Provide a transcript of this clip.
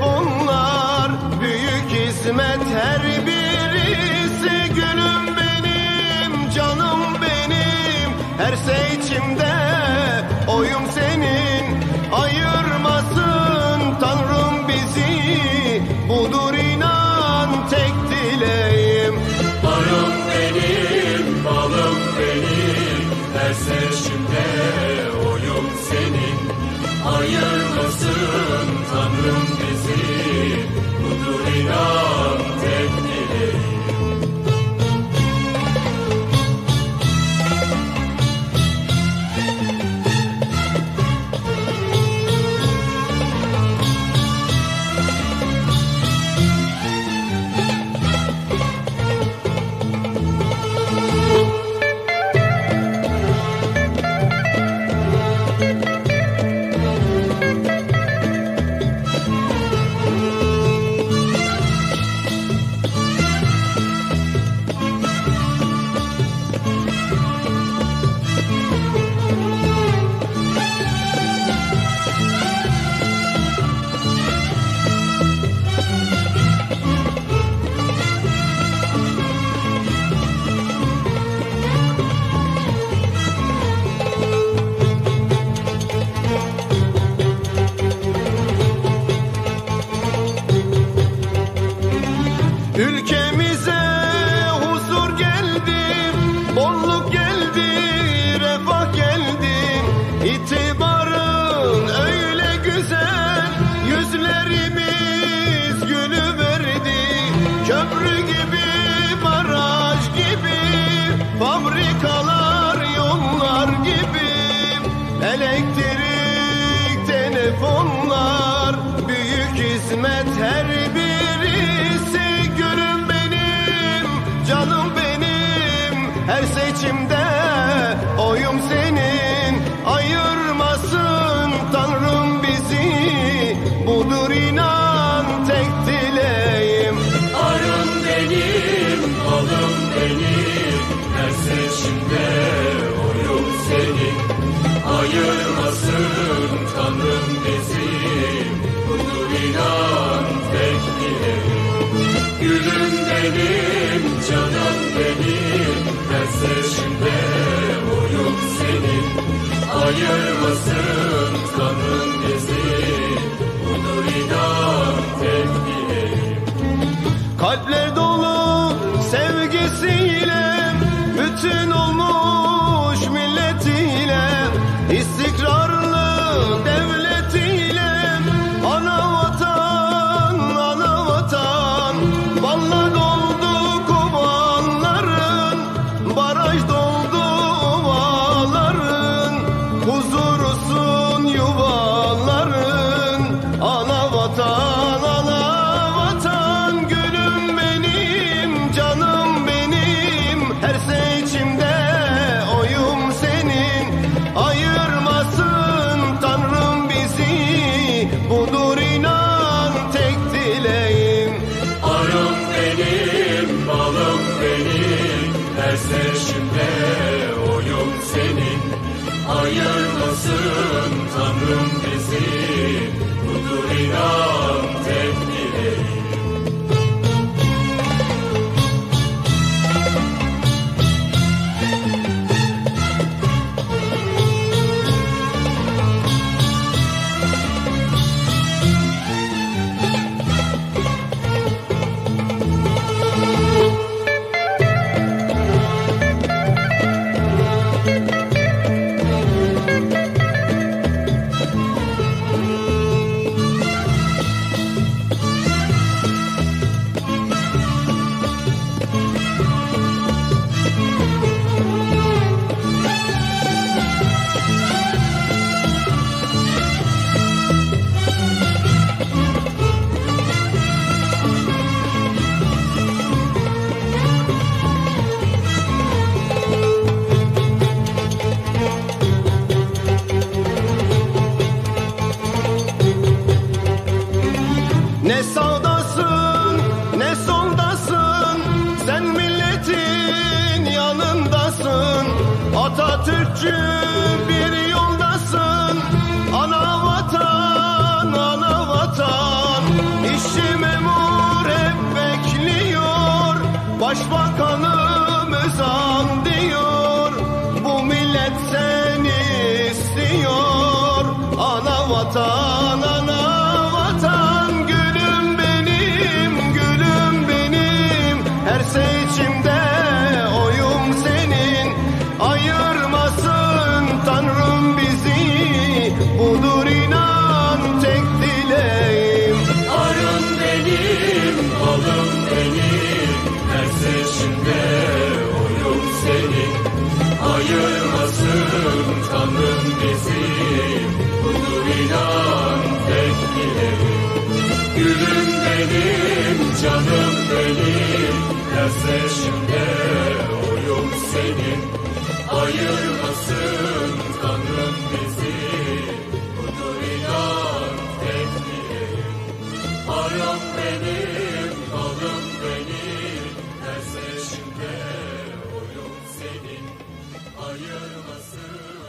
bunlar büyük hizmet her birisi. Gülüm benim, canım benim, her şey sevdim Her seçimde oyum senin, ayırmasın Tanrım bizi. Budur inan tek dileğim. Arım benim, balım benim Her seçimde oyum senin Ayırmasın Tanrım bizi Budur inan tek dileğim Gülüm Kalpler dolu sevgisiyle bütün olmuş milletiyle istikrarlı devletiyle ana vatan Tanrım yanındasın Atatürkçü bir yoldasın Ana vatan ana vatan. İşçi memur hep bekliyor. Başbakanımız an diyor. Bu millet seni istiyor. Ana vatan, seçimde oyum senin. Ayırmasın Tanrım bizi, budur inan tek dileğim. Gülüm benim, canım benim, her seçimde oyum senin. Ayırmasın Tanrım bizi, budur inan tek dileğim. Aram benim, balım benim, Gözlerinde oyun senin ayırmasın.